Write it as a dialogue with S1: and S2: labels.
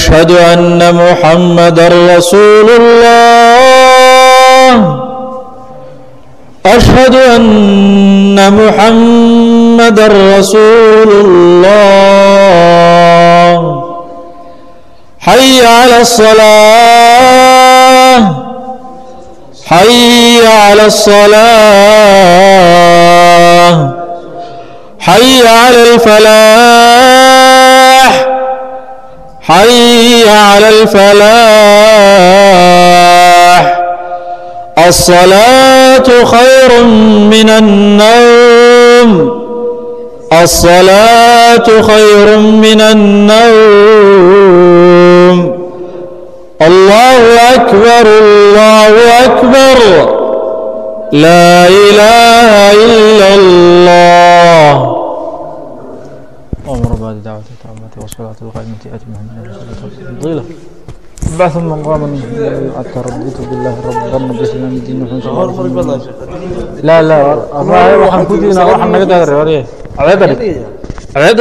S1: أشهد أن محمد رسول الله. أشهد أن محمد رسول الله. حي على الصلاة. حي على الصلاة. حي على الفلاح. حي على الفلاح. الصلاة خير من النوم. الصلاة خير من النوم. الله أكبر الله أكبر. لا إله إلا الله
S2: والصلاة القائمة محمد رسول فضيلة بعث من قام التردد بالله رب بالإسلام الدين الله وسلم لا لا waxaan ku diinaa waxaan naga daadare wariye adeed adig adeed